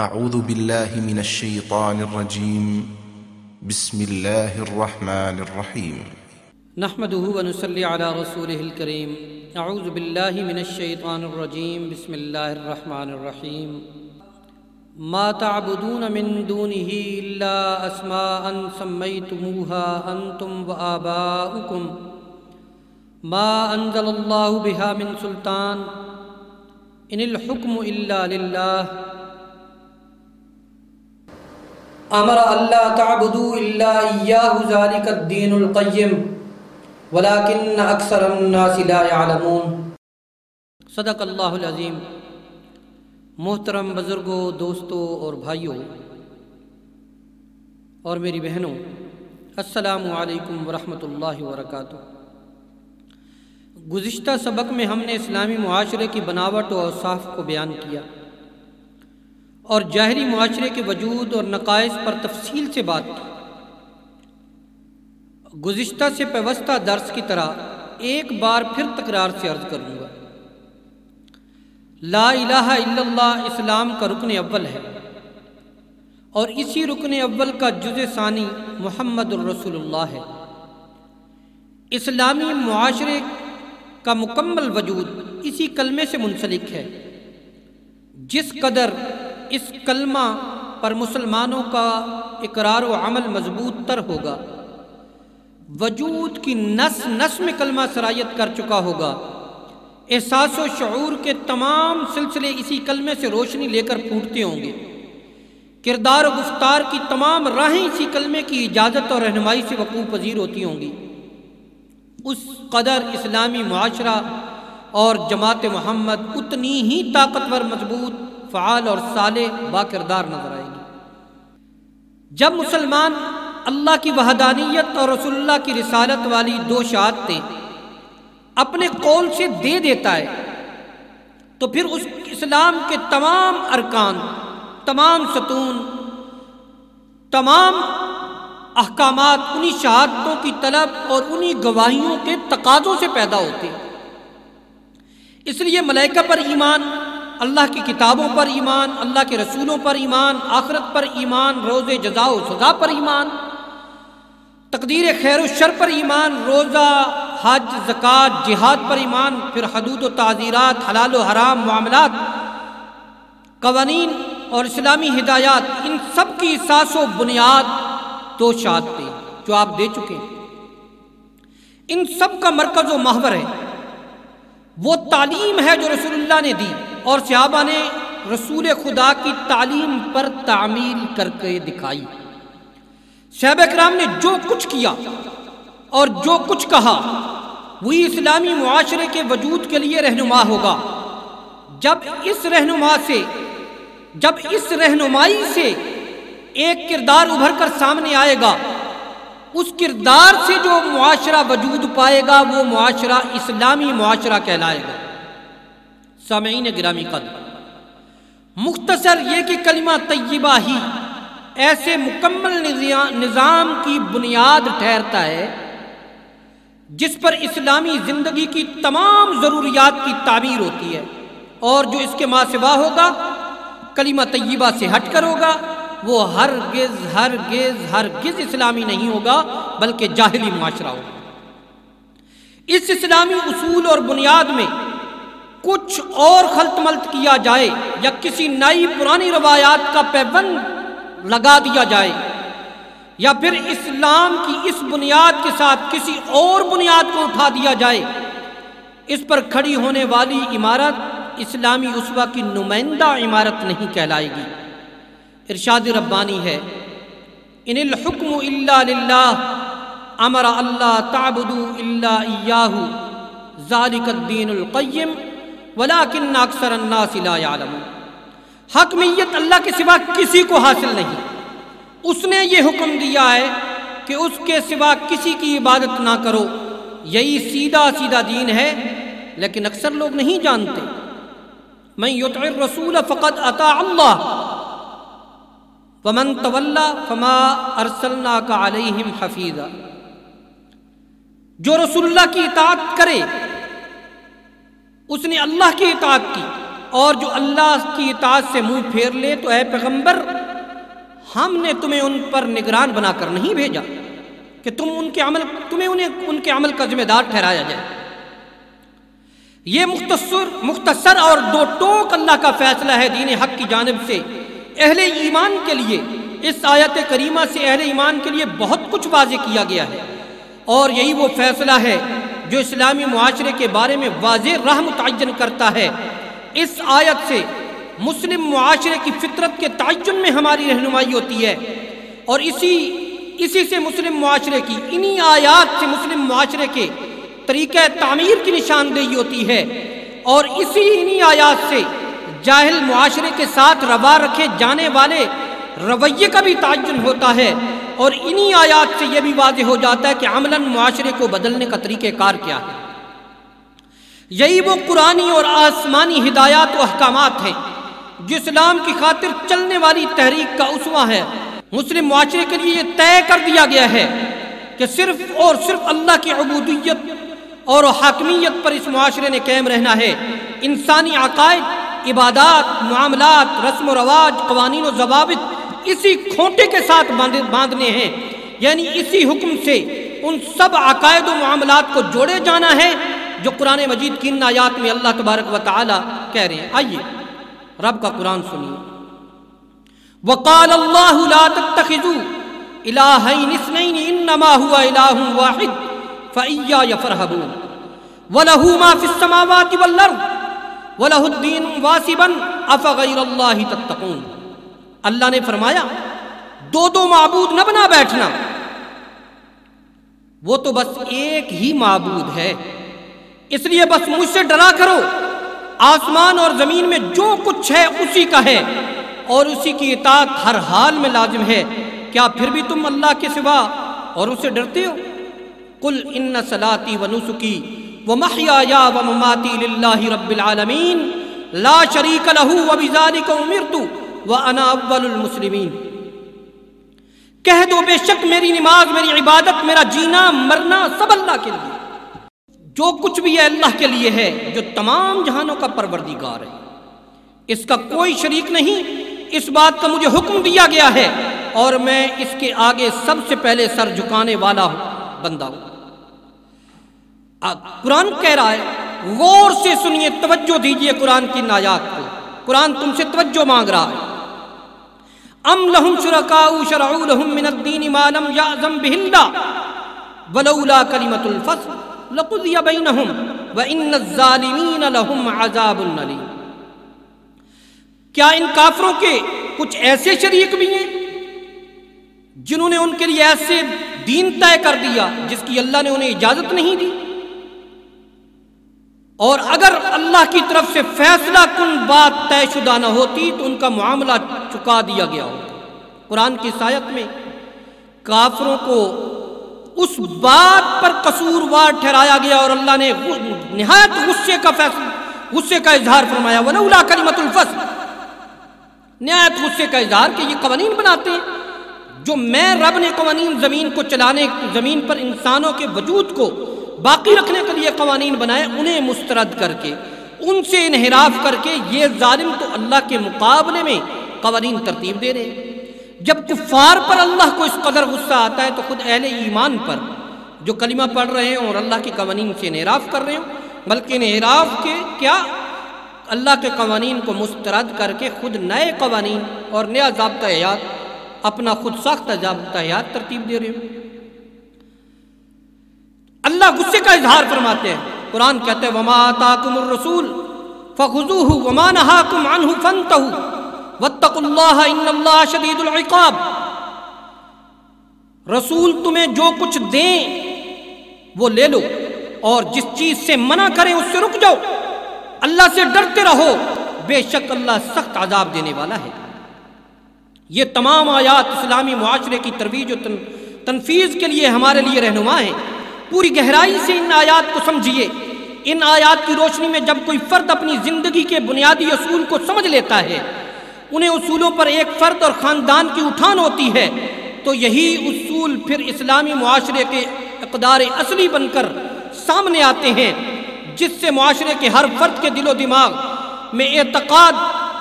أعوذ بالله من الشيطان الرجيم. بسم الله الرحمن الرحيم. نحمده ونصلي على رسوله الكريم. اعوذ بالله من الشيطان الرجيم. بسم الله الرحمن الرحيم. ما تعبدون من دونه الا اسماء سميتموها انتم وآباؤكم. ما انزل الله بها من سلطان. ان الحكم الا لله. امر اللہ تعبدوا الا ایاہ ذالک الدین القیم ولیکن اکثر الناس لا يعلمون صدق اللہ العظیم. محترم بزرگوں، دوستوں اور بھائیوں اور میری بہنوں، السلام علیکم ورحمۃ اللہ وبرکاتہ۔ گزشتہ سبق میں ہم نے اسلامی معاشرے کی بناوٹ و اوصاف کو بیان کیا۔ اور جاہری معاشرے کے وجود اور نقائص پر تفصیل سے بات کی۔ گزشتہ سے پیوستہ درس کی طرح ایک بار پھر تکرار سے عرض کروں گا۔ لا الہ الا اللہ اسلام کا رکن اول ہے۔ اور اسی رکن اول کا جز ثانی محمد الرسول اللہ ہے۔ اسلامی معاشرے کا مکمل وجود اسی کلمے سے منسلک ہے۔ جس قدر اس کلمہ پر مسلمانوں کا اقرار و عمل مضبوط تر ہوگا۔ وجود کی نس نس میں کلمہ سرایت کر چکا ہوگا۔ احساس و شعور کے تمام سلسلے اسی کلمے سے روشنی لے کر پھوٹتے ہوں گے۔ کردار و گفتار کی تمام راہیں اسی کلمے کی اجازت اور رہنمائی سے وقوع پذیر ہوتی ہوں گی۔ اس قدر اسلامی معاشرہ اور جماعت محمد اتنی ہی طاقتور مضبوط فعال اور صالح با کردار نظر آئے گی۔ جب مسلمان اللہ کی وحدانیت اور رسول اللہ کی رسالت والی دو شہادتیں اپنے قول سے دے دیتا ہے، تو پھر اس اسلام کے تمام ارکان، تمام ستون، تمام احکامات انہی شہادتوں کی طلب اور انہی گواہیوں کے تقاضوں سے پیدا ہوتے ہیں۔ اس لیے ملائکہ پر ایمان اللہ کی کتابوں پر ایمان، اللہ کے رسولوں پر ایمان، آخرت پر ایمان روز جزا و سزا پر ایمان، تقدیر خیر و شر پر ایمان، روزہ، حج، زکوٰۃ، جہاد پر ایمان، پھر حدود و تعزیرات، حلال و حرام، معاملات، قوانین اور اسلامی ہدایات، ان سب کی اساس و بنیاد دو شادتے جو آپ دے چکے ہیں۔ ان سب کا مرکز و محور ہے۔ وہ تعلیم ہے جو رسول اللہ نے دی۔ اور صحابہ نے رسول خدا کی تعلیم پر تعمیل کر کے دکھائی۔ صحابہ کرام نے جو کچھ کیا اور جو کچھ کہا، وہی اسلامی معاشرے کے وجود کے لیے رہنما ہوگا۔ جب اس رہنما سے، جب اس رہنمائی سے ایک کردار ابھر کر سامنے آئے گا، اس کردار سے جو معاشرہ وجود پائے گا، وہ معاشرہ اسلامی معاشرہ کہلائے گا۔ سامعین گرامی قدر مختصر یہ کہ کلمہ طیبہ ہی ایسے مکمل نظام کی بنیاد ٹھہرتا ہے، جس پر اسلامی زندگی کی تمام ضروریات کی تعبیر ہوتی ہے۔ اور جو اس کے ماں سوا ہوگا، کلمہ طیبہ سے ہٹ کر ہوگا، وہ ہر گز ہر گز ہر گز اسلامی نہیں ہوگا، بلکہ جاہلی معاشرہ ہوگا۔ اس اسلامی اصول اور بنیاد میں کچھ اور خلط ملت کیا جائے یا کسی نئی پرانی روایات کا پیبند لگا دیا جائے یا پھر اسلام کی اس بنیاد کے ساتھ کسی اور بنیاد کو اٹھا دیا جائے، اس پر کھڑی ہونے والی عمارت اسلامی اسوا کی نمائندہ عمارت نہیں کہلائے گی۔ ارشاد ربانی ہے، ان الحکم الا للہ، امر اللہ تعبدو الا ایاہو ذالک الدین القیم ولیکن اکثر الناس لا يعلمون حکمیت اللہ کے سوا کسی کو حاصل نہیں۔ اس نے یہ حکم دیا ہے کہ اس کے سوا کسی کی عبادت نہ کرو۔ یہی سیدھا سیدھا دین ہے، لیکن اکثر لوگ نہیں جانتے۔ میں یطع الرسول فقد اطاع اللہ۔ ومن تولا فما ارسلنا کا علیہم حفیظہ جو رسول اللہ کی اطاعت کرے اس نے اللہ کی اطاعت کی اور جو اللہ کی اطاعت سے منہ پھیر لے تو اے پیغمبر، ہم نے تمہیں ان پر نگران بنا کر نہیں بھیجا کہ تم ان کے عمل، تمہیں انہیں، ان کے عمل کا ذمہ دار ٹھہرایا جائے۔ یہ مختصر مختصر اور دو ٹوک اللہ کا فیصلہ ہے دین حق کی جانب سے۔ اہل ایمان کے لیے، اس آیت کریمہ سے اہل ایمان کے لیے بہت کچھ واضح کیا گیا ہے اور یہی وہ فیصلہ ہے جو اسلامی معاشرے کے بارے میں واضح راہ متعین کرتا ہے۔ اس آیت سے مسلم معاشرے کی فطرت کے تعین میں ہماری رہنمائی ہوتی ہے۔ اور اسی اسی سے مسلم معاشرے کی انہی آیات سے مسلم معاشرے کے طریقہ تعمیر کی نشاندہی ہوتی ہے۔ اور اسی انہی آیات سے جاہل معاشرے کے ساتھ روا رکھے جانے والے رویے کا بھی تعین ہوتا ہے۔ اور انہی آیات سے یہ بھی واضح ہو جاتا ہے کہ عملاً معاشرے کو بدلنے کا طریقہ کار کیا ہے۔ یہی وہ قرآنی اور آسمانی ہدایات و احکامات ہیں، جو اسلام کی خاطر چلنے والی تحریک کا اسوا ہے۔ مسلم معاشرے کے لیے یہ طے کر دیا گیا ہے کہ صرف اور صرف اللہ کی عبودیت اور حاکمیت پر اس معاشرے نے قائم رہنا ہے۔ انسانی عقائد، عبادات، معاملات، رسم و رواج، قوانین و ضوابط اسی کھوٹے کے ساتھ باندھنے ہیں۔ یعنی اسی حکم سے ان سب عقائد و معاملات کو جوڑے جانا ہے جو قرآن مجید کی ان آیات میں اللہ تبارک و تعالی کہہ رہے ہیں۔ آئیے، رب کا قرآن سنیے۔ وقال اللہ لا تتخذوا الہین اثنین انما ہوا الہ واحد فإیا یفرحبون۔ وَلَهُ مَا فِي السَّمَاوَاتِ وَالْأَرْضِ وَلَهُ الدِّينُ وَاسِبًا أَفَغَيْرَ اللَّهِ تَتَّقُونَ۔ اللہ نے فرمایا، دو دو معبود نہ بنا بیٹھنا۔ وہ تو بس ایک ہی معبود ہے۔ اس لیے بس مجھ سے ڈرا کرو۔ آسمان اور زمین میں جو کچھ ہے اسی کا ہے۔ اور اسی کی اطاعت ہر حال میں لازم ہے۔ کیا پھر بھی تم اللہ کے سوا اور اسے ڈرتے ہو؟ قل ان صلاتی و نسکی و محیا و مماتی للہ رب العالمین۔ لا شریک لہو و بذالک امرت۔ و انا اول المسلمین کہہ دو بے شک میری نماز، میری عبادت، میرا جینا، مرنا سب اللہ کے لیے۔ جو کچھ بھی ہے اللہ کے لیے ہے، جو تمام جہانوں کا پروردگار ہے۔ اس کا کوئی شریک نہیں۔ اس بات کا مجھے حکم دیا گیا ہے۔ اور میں اس کے آگے سب سے پہلے سر جھکانے والا ہوں بندہ ہوں۔ قرآن کہہ رہا ہے، غور سے سنیے، توجہ دیجیے قرآن کی نایات کو۔ قرآن تم سے توجہ مانگ رہا ہے۔ ام لہم شرکاء شرعو لہم من الدین ما لم یعظم بہندہ ولولا کلمت الفصل لقضی بینہم وان الظالمین لہم عذاب النلیم کیا ان کافروں کے کچھ ایسے شریک بھی ہیں جنہوں نے ان کے لیے ایسے دین طے کر دیا جس کی اللہ نے انہیں اجازت نہیں دی؟ اور اگر اللہ کی طرف سے فیصلہ کن بات طے شدہ نہ ہوتی تو ان کا معاملہ چکا دیا گیا ہوتا۔ قرآن کی سایت میں کافروں کو اس بات پر قصوروار ٹھہرایا گیا اور اللہ نے نہایت غصے کا فیصلہ، غصے کا اظہار فرمایا۔ وَلَوْلَا كَلِمَةُ الْفَصْلِ۔ نہایت غصے کا اظہار کہ یہ قوانین بناتے ہیں۔ جو میں رب نے قوانین زمین کو چلانے، زمین پر انسانوں کے وجود کو باقی رکھنے کے لیے قوانین بنائے، انہیں مسترد کر کے، ان سے انحراف کر کے یہ ظالم تو اللہ کے مقابلے میں قوانین ترتیب دے رہے ہیں۔ جب کفار پر اللہ کو اس قدر غصہ آتا ہے تو خود اہل ایمان پر جو کلمہ پڑھ رہے ہیں اور اللہ کی قوانین سے انحراف کر رہے ہوں بلکہ انحراف کے کیا اللہ کے قوانین کو مسترد کر کے خود نئے قوانین اور نیا ضابطہ حیات، اپنا خود ساختہ ضابطہ حیات ترتیب دے رہے ہوں اللہ غصے کا اظہار فرماتے ہیں۔ قرآن کہتے ہیں وما آتاکم الرسول فخذوه وما نهاکم عنه فانتهوا واتقوا اللہ ان اللہ شدید العقاب رسول تمہیں جو کچھ دیں، وہ لے لو اور جس چیز سے منع کریں اس سے رک جاؤ۔ اللہ سے ڈرتے رہو، بے شک اللہ سخت عذاب دینے والا ہے۔ یہ تمام آیات اسلامی معاشرے کی ترویج و تنفیذ کے لیے ہمارے لیے رہنما ہیں۔ پوری گہرائی سے ان آیات کو سمجھیے۔ ان آیات کی روشنی میں جب کوئی فرد اپنی زندگی کے بنیادی اصول کو سمجھ لیتا ہے، انہیں اصولوں پر ایک فرد اور خاندان کی اٹھان ہوتی ہے، تو یہی اصول پھر اسلامی معاشرے کے اقدار اصلی بن کر سامنے آتے ہیں، جس سے معاشرے کے ہر فرد کے دل و دماغ میں اعتقاد،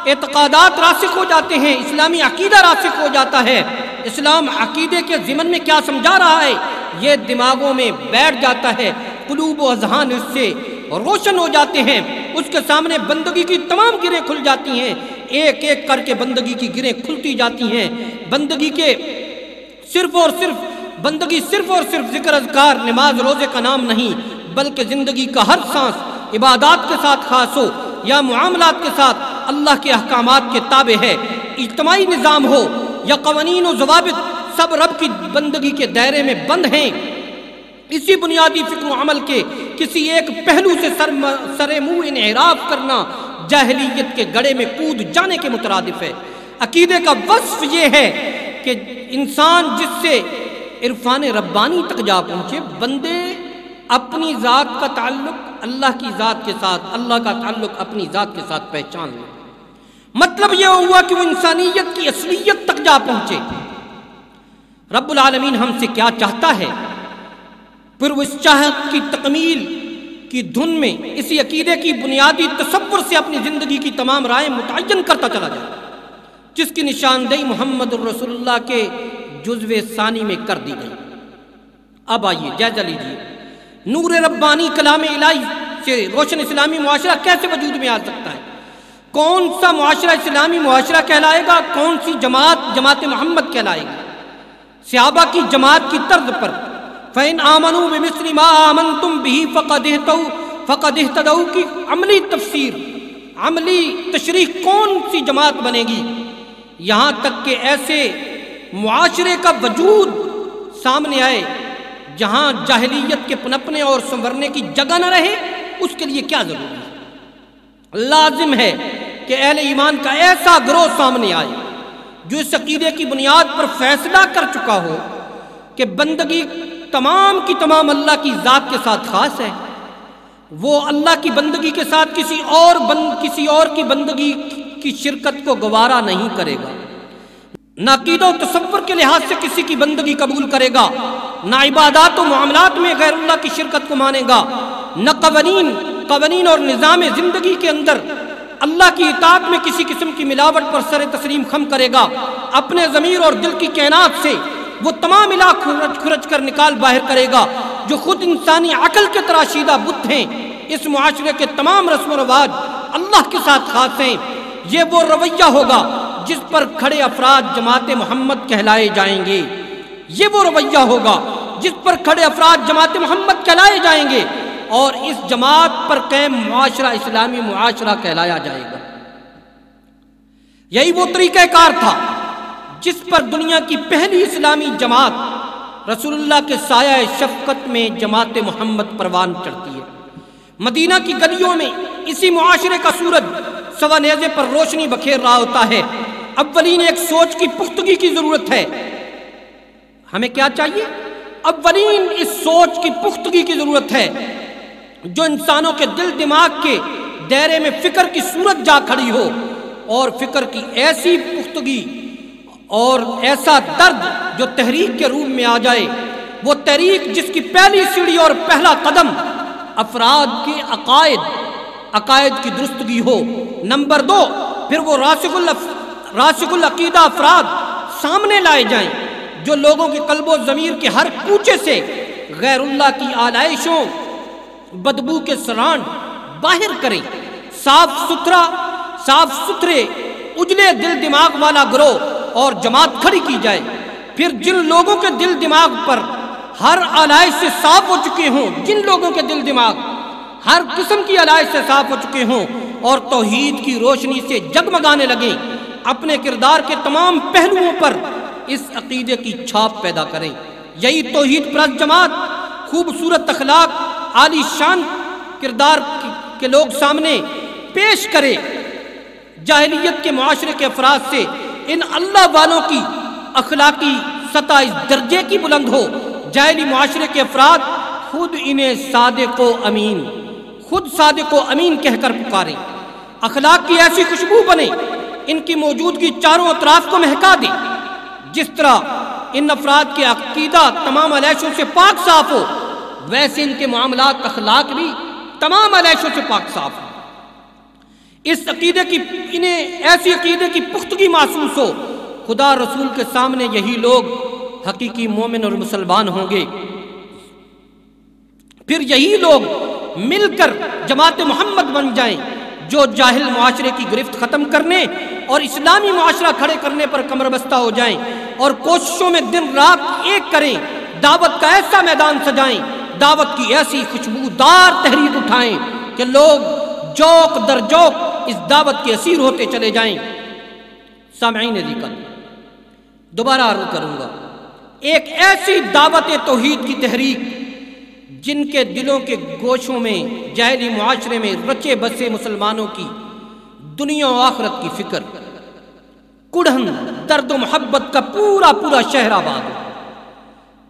اعتقادات راسخ ہو جاتے ہیں، اسلامی عقیدہ راسخ ہو جاتا ہے۔ اسلام عقیدے کے ضمن میں کیا سمجھا رہا ہے؟ یہ دماغوں میں بیٹھ جاتا ہے، قلوب و اذہان اس سے روشن ہو جاتے ہیں۔ اس کے سامنے بندگی کی تمام گریں کھل جاتی ہیں۔ ایک ایک کر کے بندگی کی گریں کھلتی جاتی ہیں۔ بندگی کے صرف اور صرف، بندگی صرف اور صرف ذکر اذکار، نماز، روزے کا نام نہیں، بلکہ زندگی کا ہر سانس عبادات کے ساتھ خاص ہو یا معاملات کے ساتھ اللہ کے احکامات کے تابع ہے۔ اجتماعی نظام ہو یا قوانین و ضوابط سب رب کی بندگی کے دائرے میں بند ہیں۔ اسی بنیادی فکر و عمل کے کسی ایک پہلو سے سر سر منہ انحراف کرنا جاہلیت کے گڑے میں کود جانے کے مترادف ہے۔ عقیدے کا وصف یہ ہے کہ انسان جس سے عرفان ربانی تک جا پہنچے، بندے اپنی ذات کا تعلق اللہ کی ذات کے ساتھ، اللہ کا تعلق اپنی ذات کے ساتھ پہچان لے۔ مطلب یہ ہوا کہ وہ انسانیت کی اصلیت تک جا پہنچے۔ رب العالمین ہم سے کیا چاہتا ہے؟ پھر وہ اس چاہت کی تکمیل کی دھن میں، اسی عقیدے کی بنیادی تصور سے اپنی زندگی کی تمام رائے متعین کرتا چلا جائے جس کی نشاندہی محمد الرسول اللہ کے جزو ثانی میں کر دی گئی۔ اب آئیے، جائزہ لیجیے۔ نور ربانی کلام الہی سے روشن اسلامی معاشرہ کیسے وجود میں آ سکتا ہے؟ کون سا معاشرہ اسلامی معاشرہ کہلائے گا؟ کون سی جماعت جماعت محمد کہلائے گی؟ صحابہ کی جماعت کی طرز پر۔ فین آمن بمثل ما آمن تم بھی فقد فقد کی عملی تفسیر، عملی تشریح کون سی جماعت بنے گی؟ یہاں تک کہ ایسے معاشرے کا وجود سامنے آئے جہاں جاہلیت کے پنپنے اور سنورنے کی جگہ نہ رہے، اس کے لیے کیا ضروری ہے؟ لازم ہے کہ اہل ایمان کا ایسا گروہ سامنے آئے جو اس عقیدے کی بنیاد پر فیصلہ کر چکا ہو کہ بندگی تمام کی تمام اللہ کی ذات کے ساتھ خاص ہے۔ وہ اللہ کی بندگی کے ساتھ کسی اور بند کسی اور کی بندگی کی شرکت کو گوارا نہیں کرے گا۔ نہ عقید و تصور کے لحاظ سے کسی کی بندگی قبول کرے گا، نہ عبادات و معاملات میں غیر اللہ کی شرکت کو مانے گا، نہ قوانین قوانین اور نظام زندگی کے اندر اللہ کی اطاعت میں کسی قسم کی ملاوٹ پر سر تسلیم خم کرے گا۔ اپنے ضمیر اور دل کی کائنات سے وہ تمام علاق کھرچ کر نکال باہر کرے گا، جو خود انسانی عقل کے تراشیدہ بت ہیں۔ اس معاشرے کے تمام رسم و رواج اللہ کے ساتھ خاص ہیں۔ یہ وہ رویہ ہوگا جس پر کھڑے افراد جماعت محمد کہلائے جائیں گے۔ یہ وہ رویہ ہوگا جس پر کھڑے افراد جماعت محمد کہلائے جائیں گے۔ اور اس جماعت پر قیم معاشرہ اسلامی معاشرہ کہلایا جائے گا۔ یہی وہ طریقہ کار تھا جس پر دنیا کی پہلی اسلامی جماعت رسول اللہ کے سایہ شفقت میں جماعت محمد پروان چڑھتی ہے۔ مدینہ کی گلیوں میں اسی معاشرے کا سورج سوا نیزے پر روشنی بکھیر رہا ہوتا ہے۔ اولین ایک سوچ کی پختگی کی ضرورت ہے۔ ہمیں کیا چاہیے؟ اولین اس سوچ کی پختگی کی ضرورت ہے۔ جو انسانوں کے دل دماغ کے دائرے میں فکر کی صورت جا کھڑی ہو اور فکر کی ایسی پختگی اور ایسا درد جو تحریک کے روم میں آ جائے، وہ تحریک جس کی پہلی سیڑھی اور پہلا قدم افراد کے عقائد عقائد کی درستگی ہو۔ نمبر دو، پھر وہ راسک راسک العقیدہ افراد سامنے لائے جائیں، جو لوگوں کے قلب و ضمیر کے ہر کوچے سے غیر اللہ کی آلائشوں بدبو کے سران باہر کریں۔ صاف ستھرا، صاف ستھرے، اجلے دل دماغ والا گروہ اور جماعت کھڑی کی جائے۔ پھر جن لوگوں کے دل دماغ پر ہر علائش سے صاف ہو چکے ہوں، جن لوگوں کے دل دماغ ہر قسم کی علائش سے صاف ہو چکے ہوں اور توحید کی روشنی سے جگمگانے لگیں، اپنے کردار کے تمام پہلوؤں پر اس عقیدے کی چھاپ پیدا کریں۔ یہی توحید پرست جماعت، خوبصورت اخلاق عالی شان کردار کے لوگ سامنے پیش کرے۔ جاہلیت کے معاشرے کے افراد سے ان اللہ والوں کی اخلاقی سطح اس درجے کی بلند ہو۔ جاہلی معاشرے کے افراد خود انہیں صادق و امین خود صادق و امین کہہ کر پکاریں اخلاق کی ایسی خوشبو بنے، ان کی موجودگی چاروں اطراف کو مہکا دے۔ جس طرح ان افراد کے عقیدہ تمام علیشوں سے پاک صاف ہو ویسے ان کے معاملات اخلاق بھی تمام علیشوں سے پاک صاف اس عقیدے کی، انہیں ایسی عقیدے کی پختگی محسوس ہو، خدا رسول کے سامنے یہی لوگ حقیقی مومن اور مسلمان ہوں گے۔ پھر یہی لوگ مل کر جماعت محمد بن جائیں، جو جاہل معاشرے کی گرفت ختم کرنے اور اسلامی معاشرہ کھڑے کرنے پر کمر بستہ ہو جائیں اور کوششوں میں دن رات ایک کریں، دعوت کا ایسا میدان سجائیں۔ دعوت کی ایسی خوشبودار تحریر اٹھائیں کہ لوگ جوک در جوک اس دعوت کے اسیر ہوتے چلے جائیں۔ سامعین ذکر دوبارہ عرض کروں گا، ایک ایسی دعوت توحید کی تحریک جن کے دلوں کے گوشوں میں جہلی معاشرے میں رچے بسے مسلمانوں کی دنیا و آخرت کی فکر، کڑھن درد و محبت کا پورا پورا شہر آباد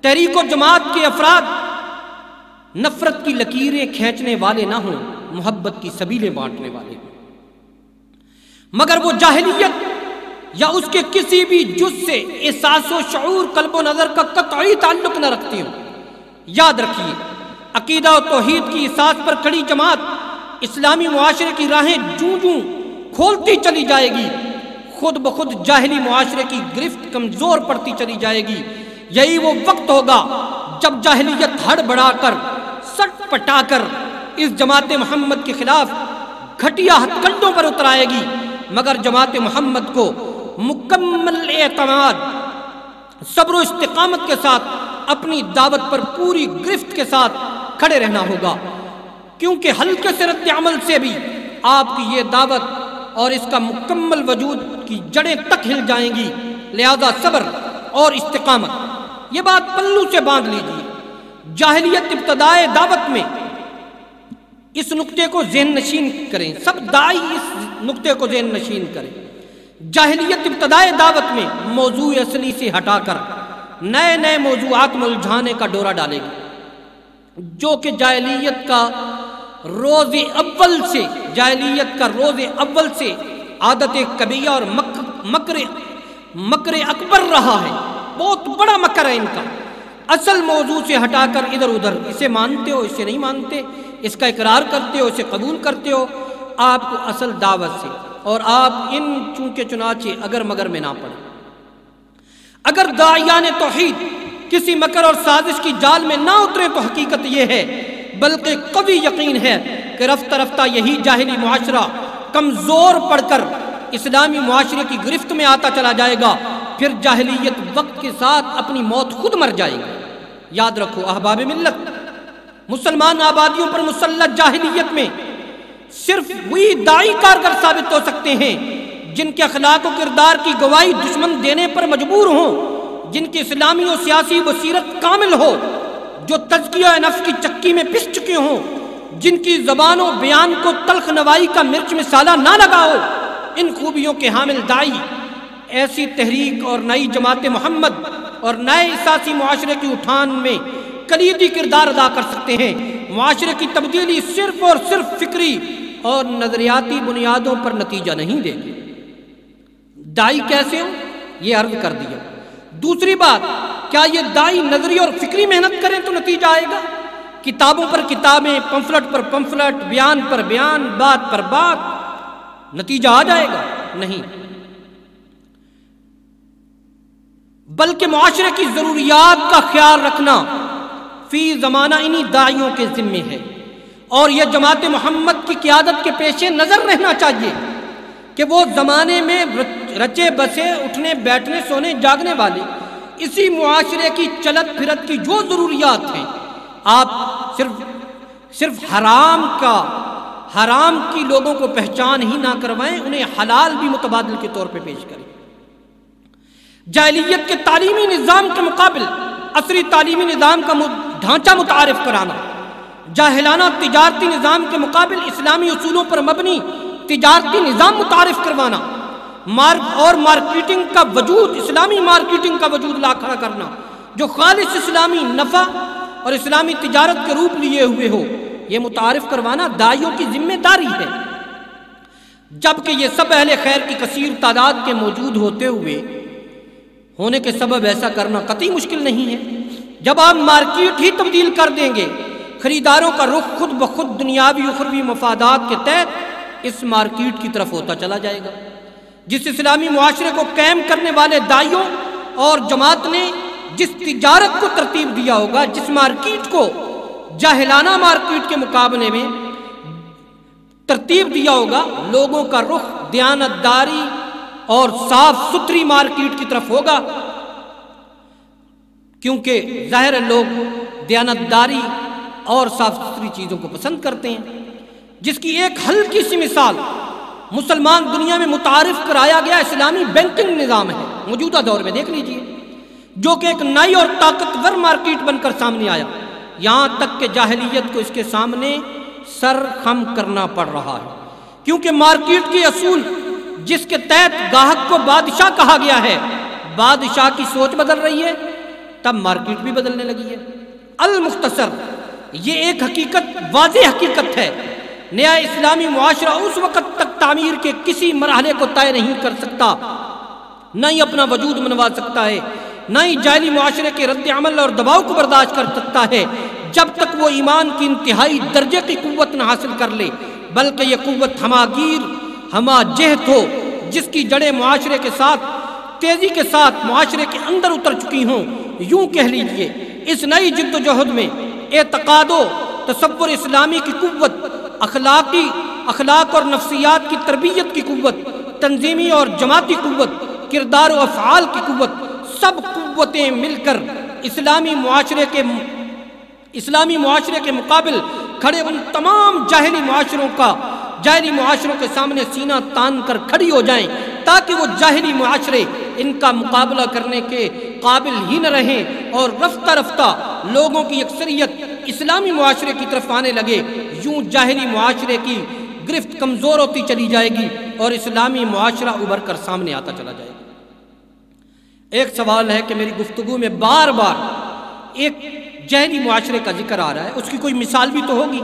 تحریک و جماعت کے افراد نفرت کی لکیریں کھینچنے والے نہ ہوں، محبت کی سبیلیں بانٹنے والے ہوں۔ مگر وہ جاہلیت یا اس کے کسی بھی جز سے احساس و شعور، قلب و نظر کا قطعی تعلق نہ رکھتی ہوں۔ یاد رکھیے، عقیدہ و توحید کی احساس پر کھڑی جماعت اسلامی معاشرے کی راہیں جوں جوں کھولتی چلی جائے گی۔ خود بخود جاہلی معاشرے کی گرفت کمزور پڑتی چلی جائے گی۔ یہی وہ وقت ہوگا جب جاہلیت ہڑ بڑھا کر سٹ پٹا کر اس جماعت محمد کے خلاف گھٹیا ہتھ کنڈوں پر اتر آئے گی، مگر جماعت محمد کو مکمل اعتماد، صبر و استقامت کے ساتھ، اپنی دعوت پر پوری گرفت کے ساتھ کھڑے رہنا ہوگا۔ کیونکہ ہلکے سے رد عمل سے بھی آپ کی یہ دعوت اور اس کا مکمل وجود کی جڑیں تک ہل جائیں گی۔ لہذا صبر اور استقامت، یہ بات پلو سے باندھ لیجیے جاہلیت ابتدائے دعوت میں اس نقطے کو ذہن نشین کریں۔ سب دائی اس نقطے کو ذہن نشین کریں۔ جاہلیت ابتدائے دعوت میں موضوع اصلی سے ہٹا کر نئے نئے موضوعات میں الجھانے کا ڈورا ڈالے گی جو کہ جاہلیت کا روز اول سے جاہلیت کا روز اول سے عادت کبیہ اور مکر مکر اکبر رہا ہے۔ بہت بڑا مکر ہے ان کا۔ اصل موضوع سے ہٹا کر ادھر ادھر۔ اسے مانتے ہو، اسے نہیں مانتے، اس کا اقرار کرتے ہو، اسے قبول کرتے ہو، آپ کو اصل دعوت سے۔ اور آپ ان چونکہ چنانچہ اگر مگر میں نہ پڑیں اگر دائیان توحید کسی مکر اور سازش کی جال میں نہ اترے تو حقیقت یہ ہے، بلکہ قوی یقین ہے کہ رفتہ رفتہ یہی جاہلی معاشرہ کمزور پڑ کر اسلامی معاشرے کی گرفت میں آتا چلا جائے گا، پھر جاہلیت وقت کے ساتھ اپنی موت خود مر جائے گی۔ یاد رکھو، احباب ملت، مسلمان آبادیوں پر مسلط جاہلیت میں صرف وہی دائی کارگر ثابت ہو سکتے ہیں جن کے اخلاق و کردار کی گواہی دشمن دینے پر مجبور ہوں، جن کی اسلامی و سیاسی بصیرت کامل ہو، جو تزکیہ نفس کی چکی میں پس چکے ہوں، جن کی زبان و بیان کو تلخ نوائی کا مرچ میں سالہ نہ لگاؤ۔ ان خوبیوں کے حامل دائی ایسی تحریک اور نئی جماعت محمد اور نئے اساسی معاشرے کی اٹھان میں کلیدی کردار ادا کر سکتے ہیں۔ معاشرے کی تبدیلی صرف اور صرف فکری اور نظریاتی بنیادوں پر نتیجہ نہیں دے گی۔ دائی کیسے ہو؟ یہ عرض کر دیا۔ دوسری بات، کیا یہ دائی نظری اور فکری محنت کریں تو نتیجہ آئے گا؟ کتابوں پر کتابیں، پمفلٹ پر پمفلٹ، بیان پر بیان، بات پر بات، نتیجہ آ جائے گا؟ نہیں۔ بلکہ معاشرے کی ضروریات کا خیال رکھنا فی زمانہ انہی دائیوں کے ذمے ہے۔ اور یہ جماعت محمد کی قیادت کے پیش نظر رہنا چاہیے کہ وہ زمانے میں رچے بسے، اٹھنے، بیٹھنے، سونے، جاگنے والے، اسی معاشرے کی چلت پھرت کی جو ضروریات ہیں، آپ صرف صرف حرام کا، حرام کی لوگوں کو پہچان ہی نہ کروائیں، انہیں حلال بھی متبادل کے طور پہ پیش کریں۔ جاہلیت کے تعلیمی نظام کے مقابل عصری تعلیمی نظام کا ڈھانچہ متعارف کرانا، جاہلانہ تجارتی نظام کے مقابل اسلامی اصولوں پر مبنی تجارتی نظام متعارف کروانا مارک اور مارکیٹنگ کا وجود، اسلامی مارکیٹنگ کا وجود لا کھڑا کرنا، جو خالص اسلامی نفع اور اسلامی تجارت کے روپ لیے ہوئے ہو، یہ متعارف کروانا دائیوں کی ذمہ داری ہے۔ جبکہ یہ سب اہل خیر کی کثیر تعداد کے موجود ہوتے ہوئے ہونے کے سبب ایسا کرنا قطعی مشکل نہیں ہے۔ جب آپ مارکیٹ ہی تبدیل کر دیں گے، خریداروں کا رخ خود بخود دنیاوی اخروی مفادات کے تحت اس مارکیٹ کی طرف ہوتا چلا جائے گا۔ جس اسلامی معاشرے کو قائم کرنے والے دائیوں اور جماعت نے جس تجارت کو ترتیب دیا ہوگا، جس مارکیٹ کو جاہلانہ مارکیٹ کے مقابلے میں ترتیب دیا ہوگا، لوگوں کا رخ دیانت داری اور صاف ستھری مارکیٹ کی طرف ہوگا، کیونکہ ظاہر لوگ دیانت داری اور صاف ستھری چیزوں کو پسند کرتے ہیں۔ جس کی ایک ہلکی سی مثال، مسلمان دنیا میں متعارف کرایا گیا اسلامی بینکنگ نظام ہے۔ موجودہ دور میں دیکھ لیجیے، جو کہ ایک نئی اور طاقتور مارکیٹ بن کر سامنے آیا۔ یہاں تک کہ جاہلیت کو اس کے سامنے سر خم کرنا پڑ رہا ہے، کیونکہ مارکیٹ کی اصول جس کے تحت گاہک کو بادشاہ کہا گیا ہے۔ بادشاہ کی سوچ بدل رہی ہے، تب مارکیٹ بھی بدلنے لگی ہے۔ المختصر، یہ ایک حقیقت، واضح حقیقت ہے۔ نیا اسلامی معاشرہ اس وقت تک تعمیر کے کسی مرحلے کو طے نہیں کر سکتا۔ نہ ہی اپنا وجود منوا سکتا ہے، نہ ہی جائلی معاشرے کے رد عمل اور دباؤ کو برداشت کر سکتا ہے۔ جب تک وہ ایمان کی انتہائی درجے کی قوت نہ حاصل کر لے، بلکہ یہ قوت ہما گیر ہما جہت ہو، جس کی جڑیں معاشرے کے ساتھ، تیزی کے ساتھ معاشرے کے اندر اتر چکی ہوں، یوں کہہ لیجیے، اس نئی جد و جہد میں اعتقاد و تصور اسلامی کی قوت، اخلاقی، اخلاق اور نفسیات کی تربیت کی قوت، تنظیمی اور جماعتی قوت، کردار و افعال کی قوت، سب قوتیں مل کر اسلامی معاشرے کے اسلامی معاشرے کے مقابل کھڑے ان تمام جاہلی معاشروں کا جاہلی معاشروں کے سامنے سینہ تان کر کھڑی ہو جائیں تاکہ وہ جاہلی معاشرے ان کا مقابلہ کرنے کے قابل ہی نہ رہیں اور رفتہ رفتہ لوگوں کی اکثریت اسلامی معاشرے کی طرف آنے لگے۔ یوں جاہلی معاشرے کی گرفت کمزور ہوتی چلی جائے گی اور اسلامی معاشرہ ابھر کر سامنے آتا چلا جائے گا۔ ایک سوال ہے کہ میری گفتگو میں بار بار ایک جہلی معاشرے کا ذکر آ رہا ہے۔ اس کی کوئی مثال بھی تو ہوگی؟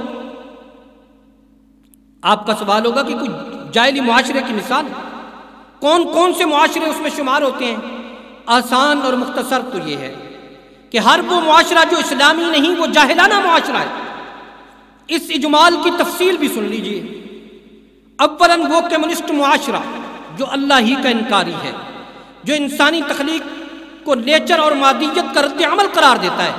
آپ کا سوال ہوگا کہ کوئی جاہلی معاشرے کی مثال کون کون سے معاشرے اس میں شمار ہوتے ہیں؟ آسان اور مختصر تو یہ ہے کہ ہر وہ معاشرہ جو اسلامی نہیں، وہ جاہلانہ معاشرہ ہے۔ اس اجمال کی تفصیل بھی سن لیجیے۔ اولاً وہ کمیونسٹ معاشرہ جو اللہ ہی کا انکاری ہے، جو انسانی تخلیق کو نیچر اور مادیت کا رد عمل قرار دیتا ہے،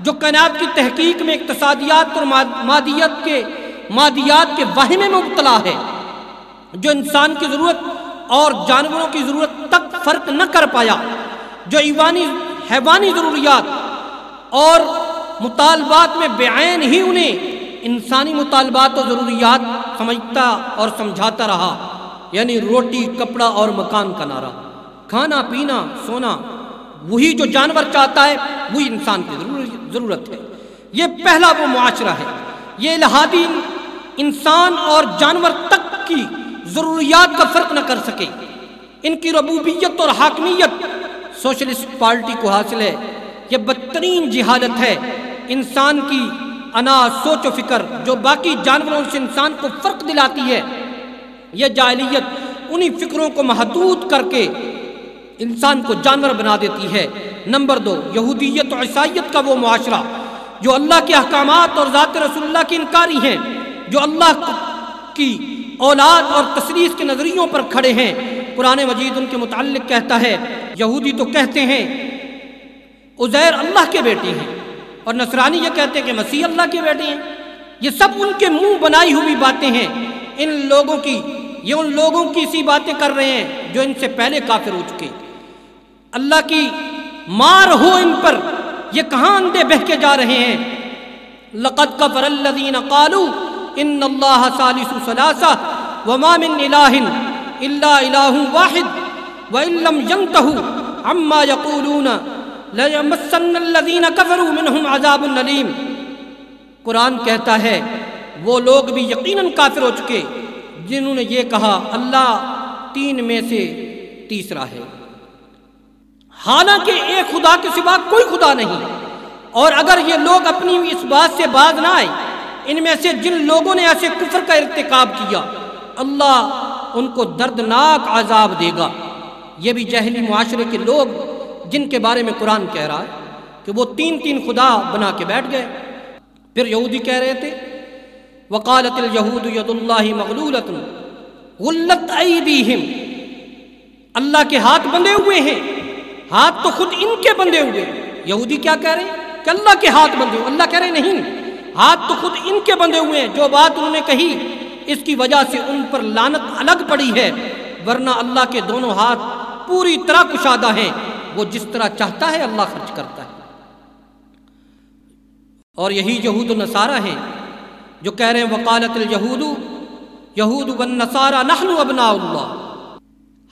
جو کائنات کی تحقیق میں اقتصادیات اور مادیت کے مادیات کے واہمے میں مبتلا ہے۔ جو انسان کی ضرورت اور جانوروں کی ضرورت تک فرق نہ کر پایا، جو ایوانی حیوانی ضروریات اور مطالبات میں بعین ہی انہیں انسانی مطالبات و ضروریات سمجھتا اور سمجھاتا رہا یعنی روٹی، کپڑا اور مکان کا نعرہ۔ کھانا، پینا، سونا، وہی جو جانور چاہتا ہے، وہی انسان کی ضرورت ہے۔ یہ پہلا وہ معاشرہ ہے۔ یہ الہادی انسان اور جانور تک کی ضروریات کا فرق نہ کر سکے۔ ان کی ربوبیت اور حاکمیت سوشلسٹ پارٹی کو حاصل ہے۔ یہ بدترین جہالت ہے۔ انسان کی انا سوچ و فکر جو باقی جانوروں سے انسان کو فرق دلاتی ہے۔ یہ جاہلیت انہی فکروں کو محدود کر کے انسان کو جانور بنا دیتی ہے۔ نمبر دو، یہودیت و عیسائیت کا وہ معاشرہ جو اللہ کے احکامات اور ذات رسول اللہ کی انکاری ہیں۔ جو اللہ کی اولاد اور تصریف کے نظریوں پر کھڑے ہیں۔ قرآن مجید ان کے متعلق کہتا ہے، یہودی تو کہتے ہیں، عزیر اللہ کے بیٹے ہیں۔ اور نصرانی یہ کہتے ہیں کہ مسیح اللہ کے بیٹے ہیں۔ یہ سب ان کے منہ بنائی ہوئی باتیں ہیں۔ ان لوگوں کی، یہ ان لوگوں کی اسی باتیں کر رہے ہیں جو ان سے پہلے کافر ہو چکے۔ اللہ کی مار ہو ان پر، یہ کہاں اندے بہ کے جا رہے ہیں؟ لقد کفر الذین قالوا ان اللہ ثالث ثلاثہ وما من الہ الا الہ واحد وان لم ينتهوا عما يقولون ليمسن الذين كفروا منهم عذاب الیم قرآن کہتا ہے، وہ لوگ بھی یقیناً کافر ہو چکے، جنہوں نے یہ کہا، اللہ تین میں سے تیسرا ہے۔ حالانکہ ایک خدا کے سوا کوئی خدا نہیں، اور اگر یہ لوگ اپنی اس بات سے باز نہ آئے ان میں سے جن لوگوں نے ایسے کفر کا ارتکاب کیا، اللہ ان کو دردناک عذاب دے گا۔ یہ بھی جہلی معاشرے کے لوگ جن کے بارے میں قرآن کہہ رہا ہے کہ وہ تین تین خدا بنا کے بیٹھ گئے۔ پھر یہودی کہہ رہے تھے، وقالت الجہود ید اللہ مغلولت غلت ایدیہم اللہ کے ہاتھ بندے ہوئے ہیں، ہاتھ تو خود ان کے بندے ہوئے۔ یہودی کیا کہہ رہے ہیں؟ کہ اللہ کے ہاتھ بندے ہوئے اللہ کہہ رہے نہیں۔ ہاتھ تو خود ان کے بندے ہوئے ہیں، جو بات انہوں نے کہی، اس کی وجہ سے ان پر لانت الگ پڑی ہے۔ ورنہ اللہ کے دونوں ہاتھ پوری طرح کشادہ ہیں۔ وہ جس طرح چاہتا ہے، اللہ خرچ کرتا ہے۔ اور یہی یہود و نصارہ ہیں، جو کہہ رہے ہیں وکالت الہود یہود بن نصارہ نحن ابنا اللہ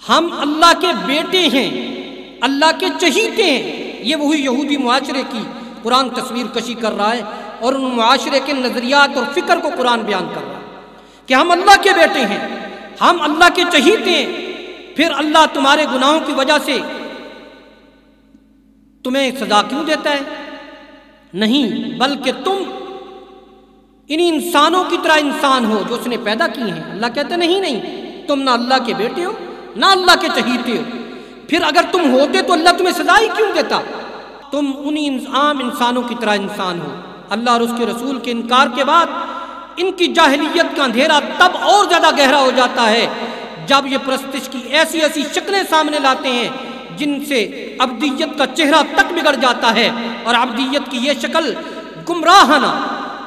ہم اللہ کے بیٹے ہیں، اللہ کے چہیتے ہیں۔ یہ وہی یہودی معاشرے کی قرآن تصویر کشی کر رہا ہے۔ اور ان معاشرے کے نظریات اور فکر کو قرآن بیان کر رہا ہے کہ ہم اللہ کے بیٹے ہیں، ہم اللہ کے چہیتے ہیں، پھر اللہ تمہارے گناہوں کی وجہ سے تمہیں سزا کیوں دیتا ہے؟ نہیں، بلکہ تم ان انسانوں کی طرح انسان ہو جو اس نے پیدا کی ہیں۔ اللہ کہتے نہیں نہیں، تم نہ اللہ کے بیٹے ہو، نہ اللہ کے چہیتے ہو۔ پھر اگر تم ہوتے تو اللہ تمہیں سزا ہی کیوں دیتا؟ تم انہی عام انسانوں کی طرح انسان ہو۔ اللہ اور اس کے رسول کے انکار کے بعد ان کی جاہلیت کا اندھیرا تب اور زیادہ گہرا ہو جاتا ہے۔ جب یہ پرستش کی ایسی ایسی شکلیں سامنے لاتے ہیں جن سے ابدیت کا چہرہ تک بگڑ جاتا ہے اور ابدیت کی یہ شکل گمراہانہ،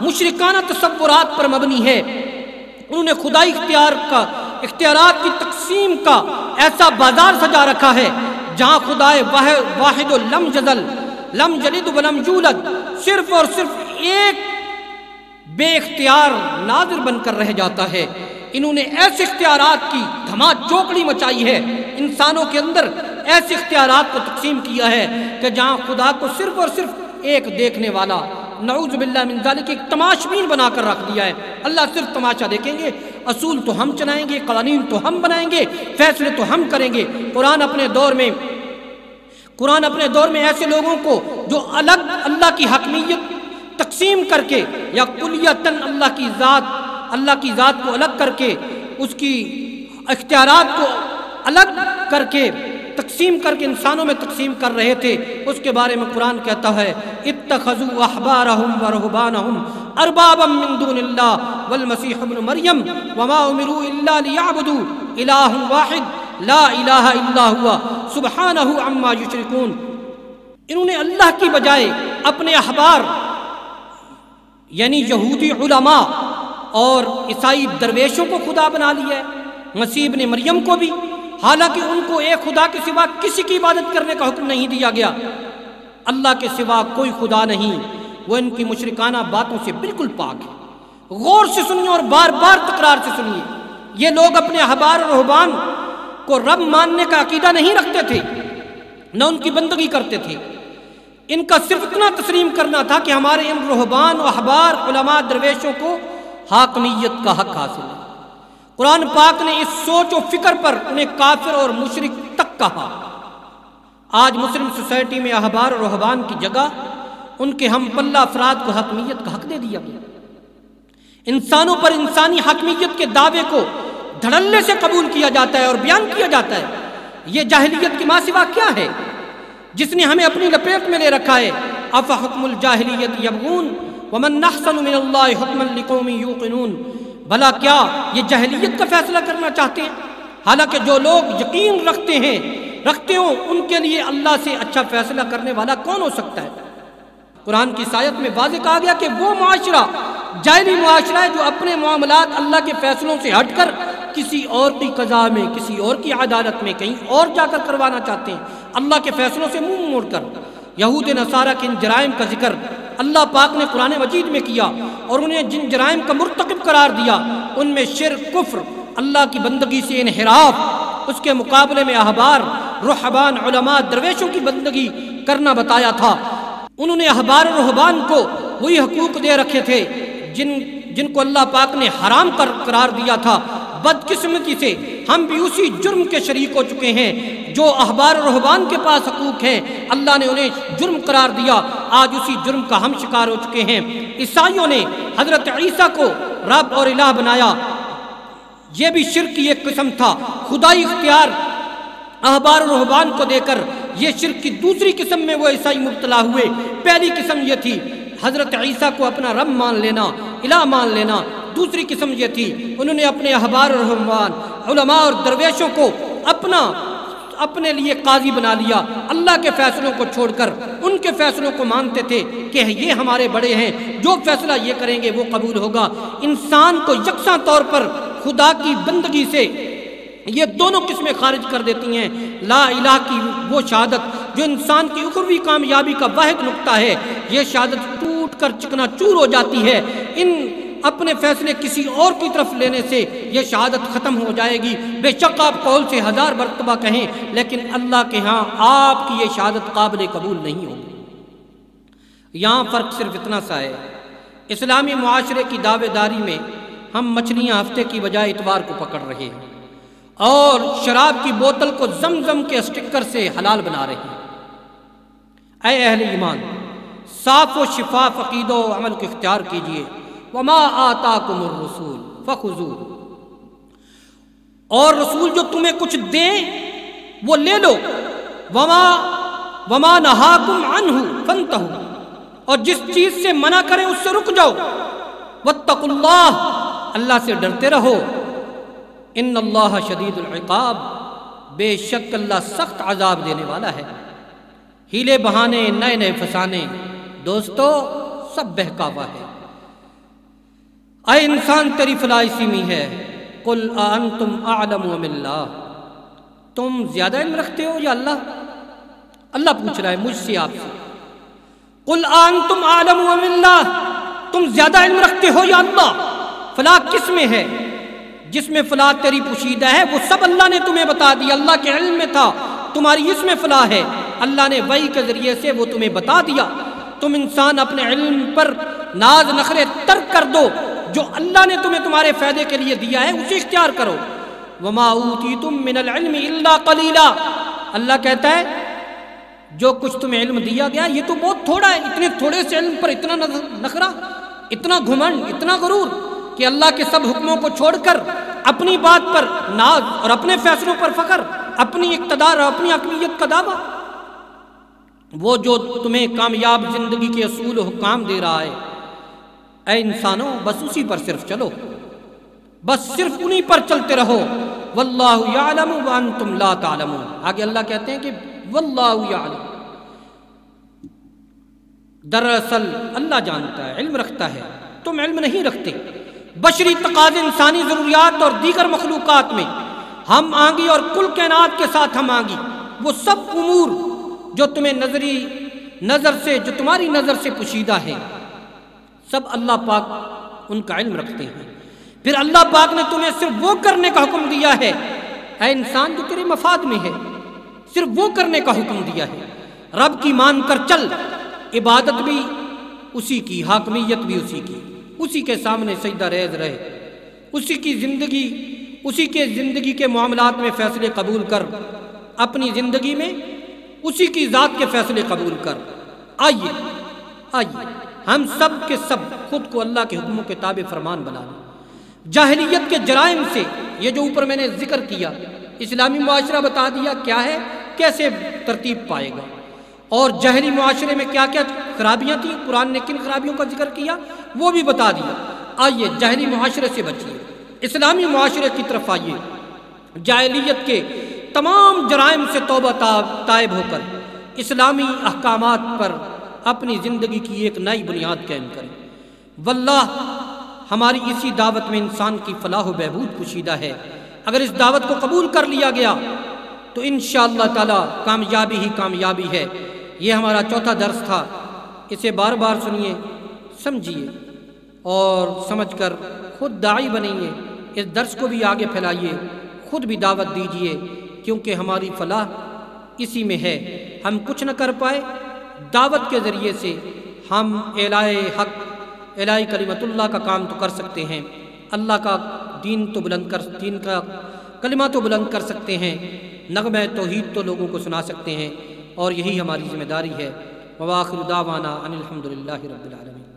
مشرکانہ تصورات پر مبنی ہے۔ انہوں نے خدائی اختیار کا، اختیارات کی تقسیم کا ایسا بازار سجا رکھا ہے جہاں خدا واحد و لم جدل لم جلد و لم جولد صرف اور صرف ایک بے اختیار ناظر بن کر رہ جاتا ہے۔ انہوں نے ایسے اختیارات کی دھما چوکڑی مچائی ہے۔ انسانوں کے اندر ایسے اختیارات کو تقسیم کیا ہے کہ جہاں خدا کو صرف اور صرف ایک دیکھنے والا، نعوذ باللہ من ذالک، ایک تماشبین بنا کر رکھ دیا ہے۔ اللہ صرف تماشا دیکھیں گے، اصول تو ہم چلائیں گے، قوانین تو ہم بنائیں گے، فیصلے تو ہم کریں گے۔ قرآن اپنے دور میں، قرآن اپنے دور میں ایسے لوگوں کو جو الگ اللہ کی حکمیت تقسیم کر کے یا کلیتاً اللہ کی ذات، اللہ کی ذات کو الگ کر کے، اس کی اختیارات کو الگ کر کے تقسیم کر کے انسانوں میں تقسیم کر رہے تھے۔ اس کے بارے میں قرآن کہتا ہے، اتخذوا احبارهم ورهبانهم اربابا من دون الله والمسيح ابن مريم وما امروا الا ليعبدوا اله واحد، لا الہ الا هو سبحانہ عما یشرکون۔ انہوں نے اللہ کی بجائے اپنے احبار یعنی یہودی علماء اور عیسائی درویشوں کو خدا بنا لیا ہے، مسیح ابن مریم کو بھی۔ حالانکہ ان کو ایک خدا کے سوا کسی کی عبادت کرنے کا حکم نہیں دیا گیا۔ اللہ کے سوا کوئی خدا نہیں۔ وہ ان کی مشرکانہ باتوں سے بالکل پاک ہے۔ غور سے سنیے اور بار بار تکرار سے سنیے۔ یہ لوگ اپنے احبار اور رحبان کو رب ماننے کا عقیدہ نہیں رکھتے تھے، نہ ان کی بندگی کرتے تھے۔ ان کا صرف اتنا تسلیم کرنا تھا کہ ہمارے ان رحبان و احبار علماء درویشوں کو حاکمیت کا حق حاصل ہے۔ قرآن پاک نے اس سوچ و فکر پر انہیں کافر اور مشرق تک کہا۔ آج مسلم سوسائٹی میں احبار اور رحبان کی جگہ ان کے ہم پلہ افراد کو حکمیت کا حق دے دیا گیا۔ انسانوں پر انسانی حکمیت کے دعوے کو دھڑلے سے قبول کیا جاتا ہے اور بیان کیا جاتا ہے۔ یہ جاہلیت کی ماں سوا کیا ہے؟ جس نے ہمیں اپنی لپیٹ میں لے رکھا ہے۔ افا حکم الجاہلیت یبغون ومن نحسن من اللہ حکم لقوم یوقنون۔ بھلا کیا یہ جہلیت کا فیصلہ کرنا چاہتے ہیں؟ حالانکہ جو لوگ یقین رکھتے ہیں، رکھتے ہوں، ان کے لیے اللہ سے اچھا فیصلہ کرنے والا کون ہو سکتا ہے؟ قرآن کی سایت میں واضح کہا گیا کہ وہ معاشرہ جائلی معاشرہ ہے جو اپنے معاملات اللہ کے فیصلوں سے ہٹ کر کسی اور کی قضاء میں، کسی اور کی عدالت میں کہیں اور جا کر کروانا چاہتے ہیں۔ اللہ کے فیصلوں سے منہ موڑ کر۔ یہود نصارہ کے ان جرائم کا ذکر اللہ پاک نے قرآن مجید میں کیا اور انہیں جن جرائم کا مرتکب قرار دیا، ان میں شرک، کفر، اللہ کی بندگی سے انحراف، اس کے مقابلے میں احبار رحبان علماء، درویشوں کی بندگی کرنا بتایا تھا۔ انہوں نے احبار رحبان کو وہی حقوق دے رکھے تھے جن جن کو اللہ پاک نے حرام کر، قرار دیا تھا۔ بدقسمتی سے ہم بھی اسی جرم کے شریک ہو چکے ہیں جو احبار و رحبان کے پاس حقوق ہیں۔ اللہ نے انہیں جرم قرار دیا۔ آج اسی جرم کا ہم شکار ہو چکے ہیں۔ عیسائیوں نے حضرت عیسیٰ کو رب اور الہ بنایا۔ یہ بھی شرک کی ایک قسم تھا۔ خدائی اختیار احبار و رحبان کو دے کر یہ شرک کی دوسری قسم میں وہ عیسائی مبتلا ہوئے۔ پہلی قسم یہ تھی، حضرت عیسیٰ کو اپنا رب مان لینا، الہ مان لینا۔ دوسری قسم یہ تھی، انہوں نے اپنے احبار اور رحمان علماء اور درویشوں کو اپنا، اپنے لیے قاضی بنا لیا۔ اللہ کے فیصلوں کو چھوڑ کر ان کے فیصلوں کو مانتے تھے کہ یہ ہمارے بڑے ہیں، جو فیصلہ یہ کریں گے وہ قبول ہوگا۔ انسان کو یکساں طور پر خدا کی بندگی سے یہ دونوں قسمیں خارج کر دیتی ہیں۔ لا الہ کی وہ شہادت جو انسان کی اخروی کامیابی کا واحد نقطہ ہے، یہ شہادت ٹوٹ کر چکنا چور ہو جاتی ہے۔ ان اپنے فیصلے کسی اور کی طرف لینے سے یہ شہادت ختم ہو جائے گی۔ بے شک آپ قول سے ہزار مرتبہ کہیں، لیکن اللہ کے ہاں آپ کی یہ شہادت قابل قبول نہیں ہوگی۔ یہاں فرق صرف اتنا سا ہے۔ اسلامی معاشرے کی دعوے داری میں ہم مچھلیاں ہفتے کی بجائے اتوار کو پکڑ رہے ہیں۔ اور شراب کی بوتل کو زم زم کے اسٹکر سے حلال بنا رہے ہیں۔ اے اہل ایمان، صاف و شفاف عقید و عمل کو اختیار کیجیے وما آتا کم رسول فخو اور رسول جو تمہیں کچھ دے وہ لے لو۔ وما وما نہا کم ان اور جس چیز سے منع کریں، اس سے رک جاؤ۔ وتق اللہ اللہ سے ڈرتے رہو۔ ان اللہ شدید العقاب۔ بے شک اللہ سخت عذاب دینے والا ہے۔ ہیلے بہانے، نئے نئے فسانے۔ دوستو، سب بہکاوا ہے۔ اے انسان تیری فلاح اسی میں ہے۔ کل انتم اعلم اللہ تم زیادہ علم رکھتے ہو یا اللہ؟ اللہ پوچھ رہا ہے مجھ سے آپ سے۔ کل انتم اعلم اللہ تم زیادہ علم رکھتے ہو یا اللہ؟ فلاح کس میں ہے؟ جس میں فلاح تیری پوشیدہ ہے، وہ سب اللہ نے تمہیں بتا دیا اللہ کے علم میں تھا۔ تمہاری اس میں فلاح ہے۔ اللہ نے وہی کے ذریعے سے وہ تمہیں بتا دیا۔ تم انسان اپنے علم پر ناز نخرے ترک کر دو۔ جو اللہ نے تمہیں تمہارے فائدے کے لیے دیا ہے، اسے اختیار کرو۔ وما اوتیتم من العلم الا قلیلا اللہ کہتا ہے، جو کچھ تمہیں علم دیا گیا، یہ تو بہت تھوڑا ہے، اتنے تھوڑے سے علم پر اتنا نخرا اتنا گھمنڈ، اتنا غرور کہ اللہ کے سب حکموں کو چھوڑ کر اپنی بات پر ناز اور اپنے فیصلوں پر فخر، اپنی اقتدار اور اپنی حکمیت کا دعویٰ۔ وہ جو تمہیں کامیاب زندگی کے اصول و حکام دے رہا ہے اے انسانوں، بس اسی پر صرف چلو۔ بس صرف انہی پر چلتے رہو۔ واللہ یعلم وانتم لا تعلمون۔ آگے اللہ کہتے ہیں کہ واللہ یعلم۔ دراصل اللہ جانتا ہے، علم رکھتا ہے۔ تم علم نہیں رکھتے۔ بشری، تقاض، انسانی ضروریات اور دیگر مخلوقات میں ہم آنگی اور کل کائنات کے ساتھ ہم آنگی۔ وہ سب امور جو تمہیں نظری، نظر سے، جو تمہاری نظر سے پوشیدہ ہے سب اللہ پاک ان کا علم رکھتے ہیں۔ پھر اللہ پاک نے تمہیں صرف وہ کرنے کا حکم دیا ہے۔ اے انسان جو تیرے مفاد میں ہے، صرف وہ کرنے کا حکم دیا ہے۔ رب کی مان کر چل، عبادت بھی اسی کی، حاکمیت بھی اسی کی۔ اسی کے سامنے سجدہ ریز رہے۔ اسی کی زندگی، اسی کے زندگی کے معاملات میں فیصلے قبول کر۔ اپنی زندگی میں اسی کی ذات کے فیصلے قبول کر۔ آئیے آئیے۔ ہم سب کے سب خود کو اللہ کے حکموں کے تابع فرمان بنا لیں۔ جاہلیت کے جرائم سے یہ جو اوپر میں نے ذکر کیا، اسلامی معاشرہ بتا دیا کیا ہے، کیسے ترتیب پائے گا۔ اور جہری معاشرے میں کیا کیا خرابیاں تھیں، قرآن نے کن خرابیوں کا ذکر کیا، وہ بھی بتا دیا۔ آئیے جہری معاشرے سے بچیے۔ اسلامی معاشرے کی طرف آئیے۔ جاہلیت کے تمام جرائم سے توبہ طائب ہو کر، اسلامی احکامات پر اپنی زندگی کی ایک نئی بنیاد قائم کریں۔ واللہ، ہماری اسی دعوت میں انسان کی فلاح و بہبود پوشیدہ ہے۔ اگر اس دعوت کو قبول کر لیا گیا، تو انشاءاللہ تعالی کامیابی ہی کامیابی ہے۔ یہ ہمارا چوتھا درس تھا۔ اسے بار بار سنیے، سمجھیے اور سمجھ کر خود داعی بنائیے اس درس کو بھی آگے پھیلائیے۔ خود بھی دعوت دیجیے، کیونکہ ہماری فلاح اسی میں ہے۔ ہم کچھ نہ کر پائے دعوت کے ذریعے سے ہم اعلائے حق اعلائی کلمت اللہ کا کام تو کر سکتے ہیں۔ اللہ کا دین تو بلند کر، دین کا کلمہ تو بلند کر سکتے ہیں۔ نغمہ توحید تو لوگوں کو سنا سکتے ہیں۔ اور یہی ہماری ذمہ داری ہے۔ وواخر دعوانا ان الحمد رب العالمین۔